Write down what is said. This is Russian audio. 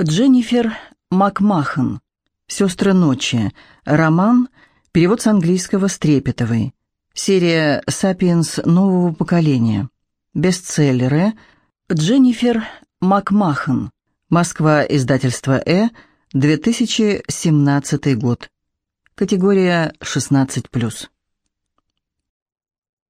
Дженнифер Макмахан. «Сестры ночи». Роман. Перевод с английского Стрепетовой. Серия «Сапиенс нового поколения». Бестселлеры. Дженнифер Макмахан. Москва. Издательство «Э». 2017 год. Категория 16+.